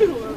to